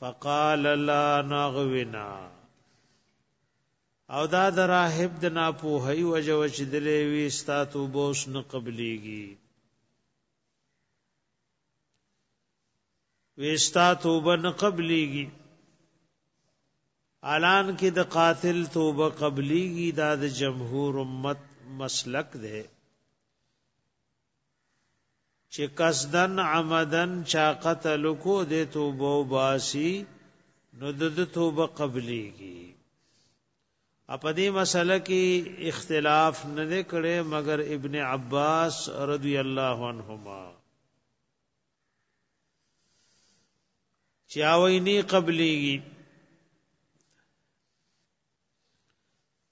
فقال لا نغونا او دا د راهب د ناپوهی وجه و چې دلې وی ستا توبه اوس نه قبليږي وستا توبه نه قبليږي الان کې د قاتل توبه قبليږي دا د جمهور امت مسلک ده چې قصدن عمدن چا قتل کو د توبه باسی نو د توبه قبليږي په دې مسله کې اختلاف نه کړي مګر ابن عباس رضی الله عنهما چاوینی قبليږي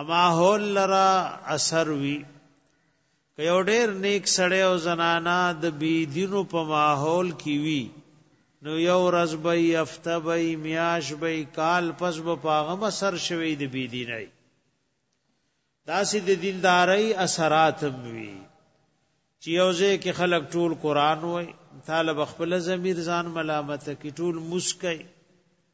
اما هول لرا اثر وی که یو ډیر نیک سړی او زنانا د بی دینو په ماحول کې وی نو یو ورځ به یفته به میاش به کال پس به پاغه سر شوی د بی دینای داسې د دیندارۍ اثرات وی چې یوځه کې خلک ټول قران وای طالب خپل ضمیر ځان ملامت کی ټول مسکای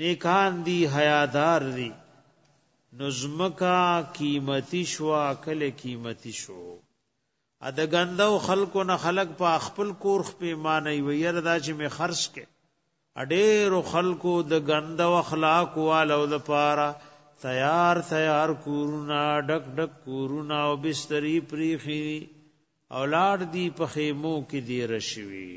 نیکان دی حیادار دی نظمکا قیمتی شوا کل قیمتی شو ا د غندو خلکو نه خلق په خپل کور خپې معنی ویر دا چې می خرج کې اډېر خلکو د غندو اخلاق والو د پاره تیار تیار کورونا ډک ډک کورونا او بستری پریخي اولاد دی په خیمو کې دی رشوي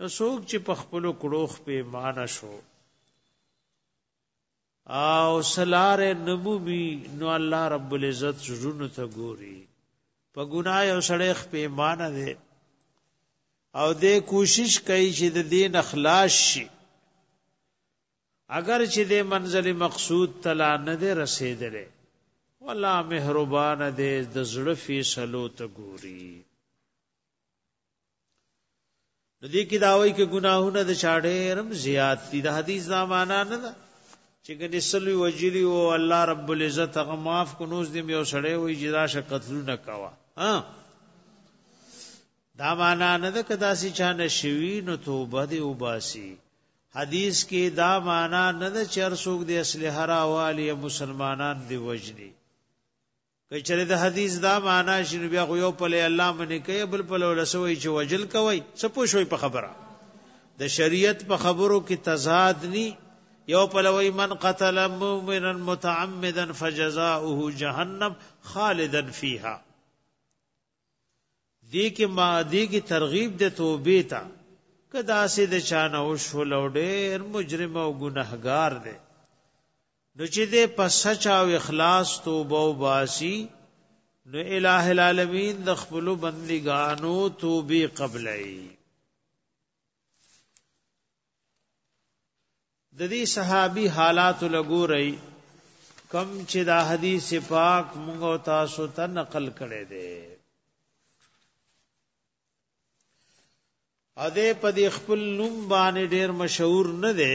نو څوک چې په خپل کړوخ په ایمان شو او سلار نبوي نو الله رب العزت زړونو ته ګوري په ګناه او سړی خپل ایمان دی او دې کوشش کوي چې د دین اخلاص شي اگر چې د منزل مقصود تلا نه دی رسیدلې والله مهربان دی د زړه فیصلو ته ګوري نو دې کې دا وایي چې ګناهونه د چاډېرم زیات دي د حدیث دا معنا نه ده چې ګنې سلوي وجلی او الله رب العزت هغه معاف کو نوز دې یو سړی وایي چې دا شقتلونه کوا ها دا معنا نه ده کدا سي چا نشوي نو توبه دې وباسي حدیث کې دا معنا نه ده چې هر څوک دې اصله را والی مسلمانان دی وجلی کچره د حدیث دا معنا شنو بیا خو یو په لې الله منی کوي بل په لور لسوي چې وجل کوي څه پوښوي په خبره د شریعت په خبرو کې تضاد ني یو په لوي من قتل مؤمنا متعمدا فجزاؤه جهنم خالدا فيها دې کې ما دې کې ترغیب د توبې ته که داسې د چانه وشول او ډېر مجرم او ګناهګار دی نو چې دې په سچ او اخلاص توبه او باسي نو الٰه العالمین د خپل بندګانو توبې قبلای د دې صحابي حالات لګورئ کم چې دا حدیث پاک موږ او تاسو ته نقل کړي دي ا دې په دې خپل نوم باندې ډېر مشهور نه دی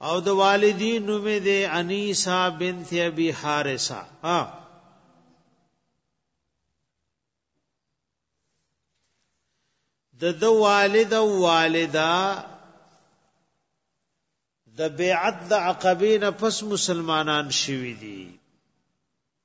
او د والدین نوم دی انیسا بنت ابي حارثه ها د د والد او والده د بیعت د عقبین پس مسلمانان شوی دي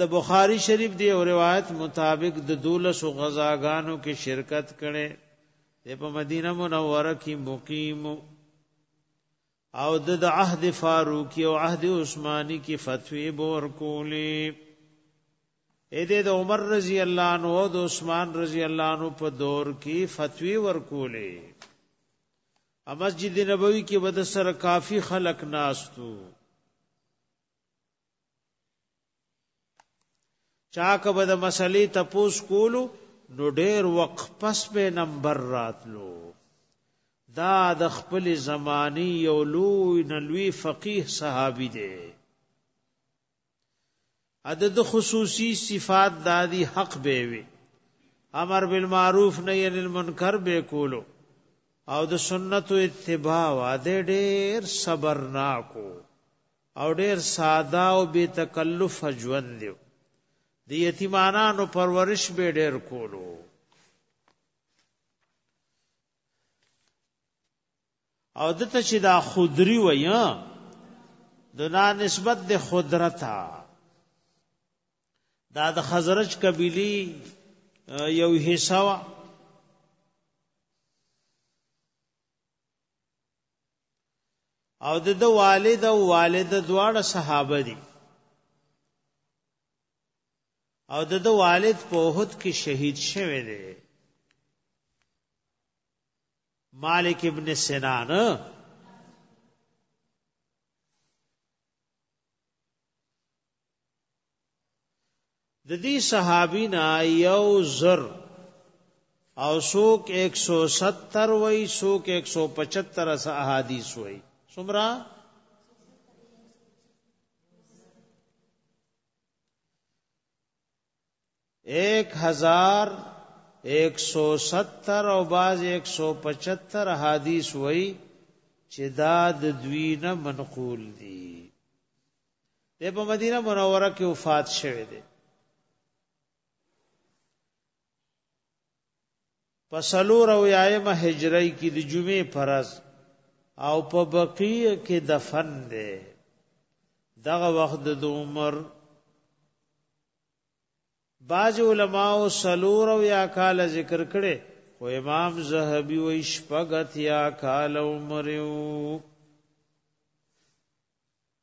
د بخاری شریف دی او روایت مطابق د دولس غزاګانو کې شرکت کړي د په مدینه منوره کې مقیم او د عهد فاروقی او عهد عثماني کې فتوی بور کولی اې د عمر رضی الله عنه او د عثمان رضی الله عنه په دور کې فتوی ور کولی مسجد نبوی کې بد سره کافی خلق ناستو چاکه به د مسلې تپوس کولو نو ډېر وقت پس به نمبر راتلو دا د خپل زمانی یو لوی نلوی فقیه صحابي دی عدد خصوصی صفات دادی حق به وي امر بالمعروف نهی عن المنکر به کولو او د سنت اتباع واده ډېر صبرناکو او ډیر ساده او بی تکلف ژوند دی د یتیمانانو پرورش به ډیر کولو او دته چې دا خضری وای د نا نسبت د خضرتا دا د خزرج قبیلی یو حصہ او د د والد او والد دواړه صحابه دي او د د والد په وحد کې شهید شوه دی مالک ابن سنان د دې صحابي نه یو زر او سوک 170 وای سوک 175 اس احادیث وای سمرا 1000 170 او باز 175 حدیث وای چې دا د دوی نه منقول دي د په مدینه منوره کې وفات شوه دی په سلور او یایم هجری کې د جمعې پرز او په بقیه کې دفن دی دغه وخت د عمر باج علماء سلور او یا کال ذکر کړي خو امام زهبي و شپغت یا کال عمر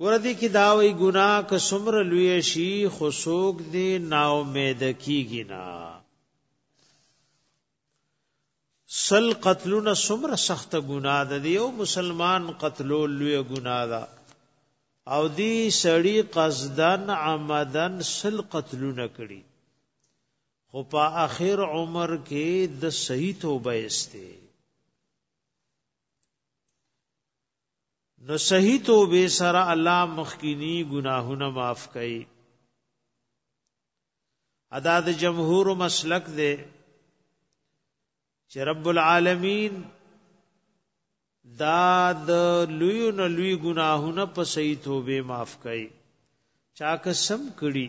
وردی کی داوی گناہ که سمر لوی شي خو سوک دی نا امید کیږي نا سل قتلونه سمر سخت گناہ ده دی او مسلمان قتلو لوی گناہ ده او دی سړی قصدن عمدن سل قتلونه کړي خو په اخر عمر کې د صحیح توبه استه نو صحیح توبه سره الله مخکینی گناهونه معاف کړي ادا د جمهور مسلک دی چې رب العالمین دا د لوی نه لوی گناهونه په صحیح توبه معاف کړي چا قسم کړي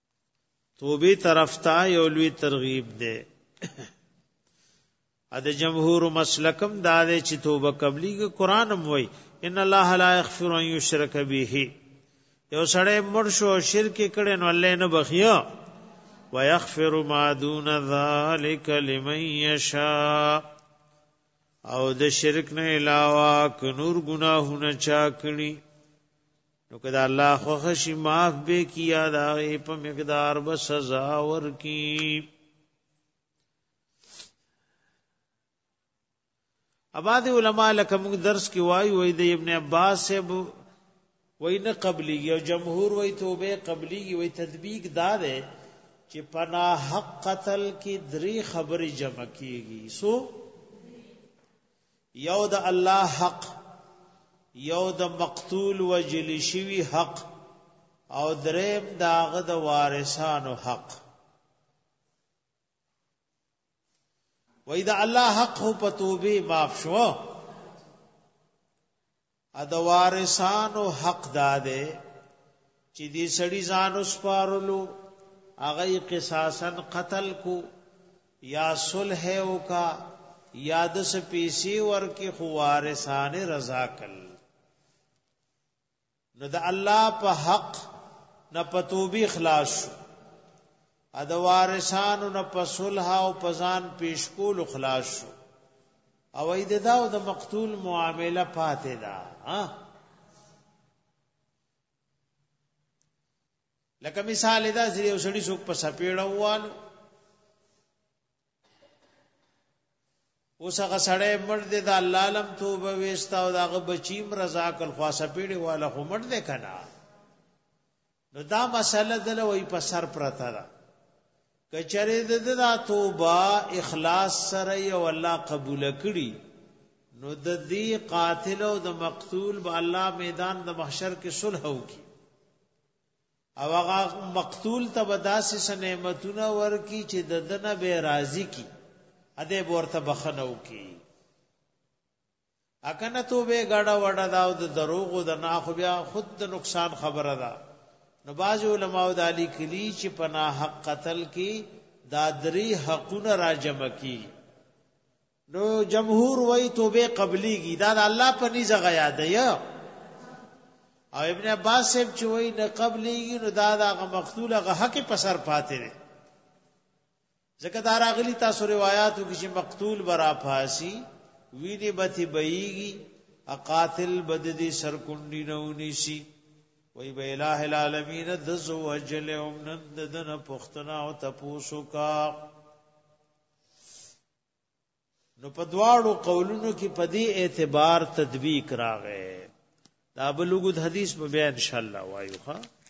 توبه طرف ته یو لوی ترغیب دی ا د جمهور مسلکم دا دی چې توبه قبلی کې قران هم وای ان الله لا یغفر ان یشرک به یو سړی مړ شو شرک کړي نو الله نه بخیا ويغفر ما دون ذلك لمن يشاء او د شرک نه علاوه ک نور گناهونه چا کړی نو کدا الله خوښ شي معاف به کیا دا په مقدار به سزا ورکی اباد علماء لکه موږ درس کې وایو وای د ابن عباس صاحب وای نه قبلي یو جمهور وای توبه قبلي وای تطبیق دا ده چې پنا حق قتل کې درې خبرې جمع کیږي سو یو د الله حق یو د مقتول وجل شوی حق او دریم داغه د وارثانو حق وای دا الله حق هو په توبه معاف شو ا د وارثانو حق داده چې دې سړی ځان وسپارلو هغه قصاصا قتل کو یا صلح او کا یا د سپیسی ورکی خو وارثان رضا کل نو د الله په حق نه پتوبی خلاص ا د وارثانو نه پسلح او پزان پیشکول خلاص شو او اې د دا او د مقتول معامله پاتې ده ها لکه مثال دا چې یو سړی څوک په سپېړه ووالو اوس هغه سړی مړ دی د الله علم توبه وستا او داغه بچیم رضا کل خوا سپېړه والا خو مړ دی کنه نو دا مسله دله وی په سر پرته ده کچره د دا توبه اخلاص سره یو الله قبول کړي نو د دې قاتل او د مقتول به الله میدان د محشر کې صلح وکي او هغه مقتول ته بداسې سنعمتونه ورکی چې د دنه به راضی کی اده ورته بخنو کی اکنه تو به غړه وړه دا او د دروغو د نه خو بیا خود د نقصان خبره ده نو باز علماء د علی کلی چې پنا حق قتل کی دا درې حقونه راجم کی نو جمهور وای توبه قبلیږي دا د الله په نيزه غیا ده یا او ابن عباس صاحب چې وای نه قبلیږي نو دا د مقتول غ حق په سر پاتې ده ځکه دا راغلی تاسو روایتو کې چې مقتول برا پاسی ویني بتی بېږي اقاتل بد دي سرکونډي نه ونیسی وی به الہ العالمین د زو اجل امنن ددن پختنا او تپوسو کا نو په دواړو قولونو کې په دې اعتبار تطبیق راغې دا بلوغ حدیث به بیا ان شاء الله وایو ها